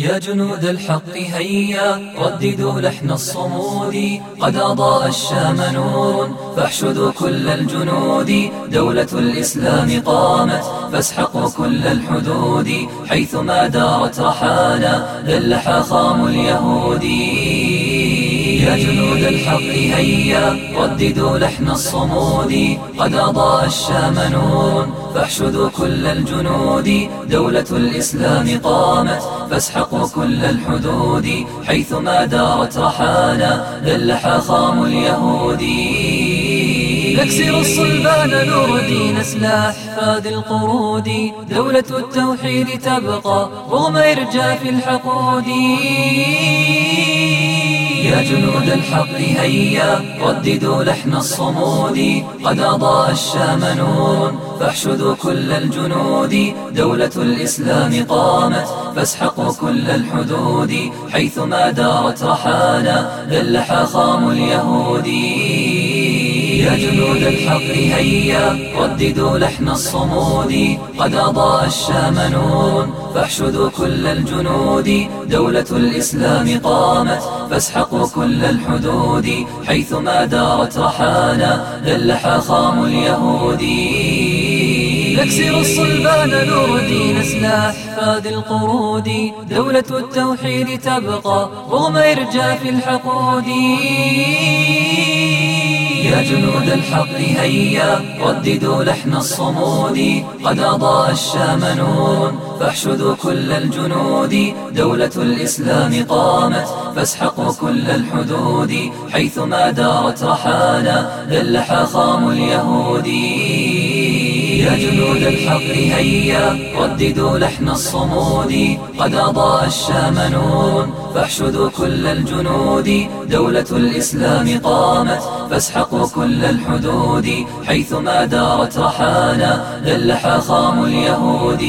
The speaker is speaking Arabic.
يا جنود الحق هيا رددوا لحن الصمود. قد أضاء الشام نور فاحشدوا كل الجنود. دولة الإسلام قامت فاسحقوا كل الحدود. حيثما دارت رحانا ذل خام اليهود. يا جنود الحق هيا رددوا لحن الصمود قد أضاء الشام نور فاحشدوا كل الجنود دولة الإسلام قامت فاسحقوا كل الحدود. حيثما دارت رحانا ذل خام اليهود. نكسر الصلبان نور دين سلاح فاد القرود. دولة التوحيد تبقى رغم إرجاف الحقود. يا جنود الحق هيا رددوا لحن الصمود. قد أضاء الشام نور فاحشدوا كل الجنود. دولة الإسلام قامت فاسحقوا كل الحدود. حيثما دارت رحانا ذل خام اليهود. يا جنود الحق هيا رددوا لحن الصمود قد أضاء الشام نور فاحشدوا كل الجنود دولة الإسلام قامت فاسحقوا كل الحدود. حيثما دارت رحانا ذل خام اليهود. نكسر الصلبان نور دين سلاح فاد القرود. دولة التوحيد تبقى رغم إرجاف الحقود. يا جنود الحق هيا رددوا لحن الصمود قد أضاء الشام نور فاحشدوا كل الجنود دولة الإسلام قامت فاسحقوا كل الحدود حيثما دارت رحانا ذل خام اليهود. يا جنود الحق هيا رددوا لحن الصمود قد أضاء الشام نور فاحشدوا كل الجنود دولة الإسلام قامت فاسحقوا كل الحدود حيثما دارت رحانا ذل خام اليهود.